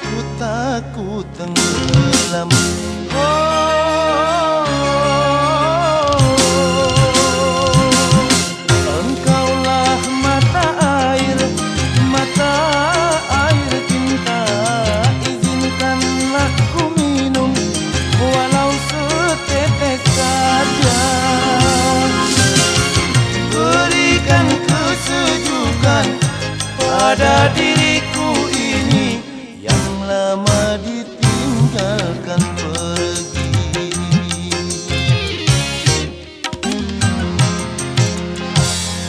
Aku takut tenggelam. Oh, Engkaulah lama ditinggalkan pergi.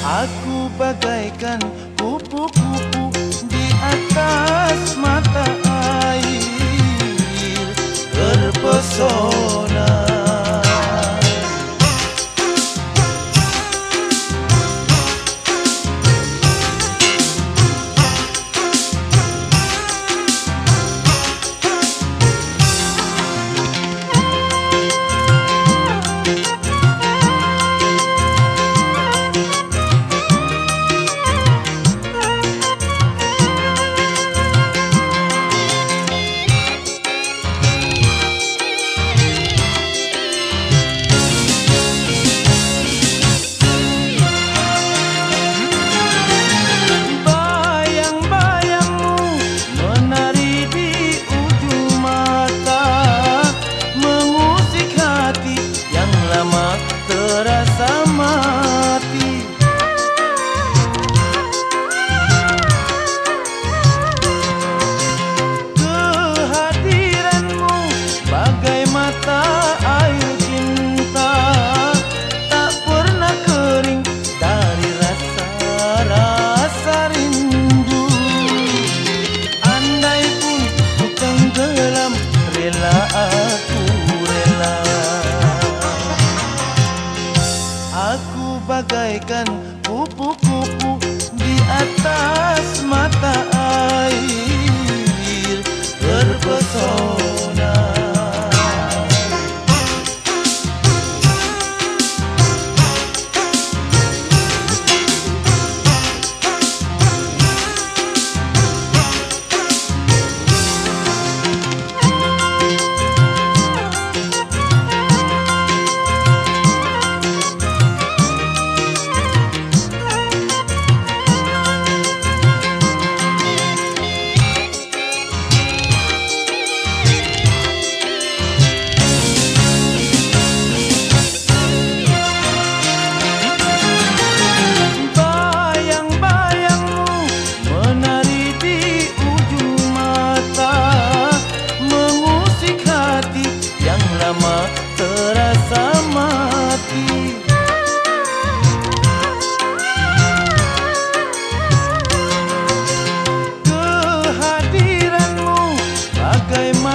Aku bagaikan kupu-kupu di atas mata air Terpesona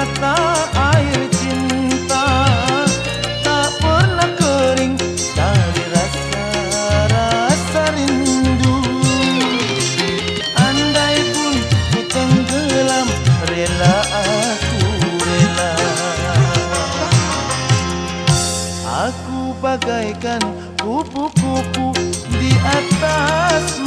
mata air cinta. Tak pernah kering dari rasa-rasa rindu. Andai pun ku tenggelam rela aku rela. Aku bagaikan kupu-kupu di atas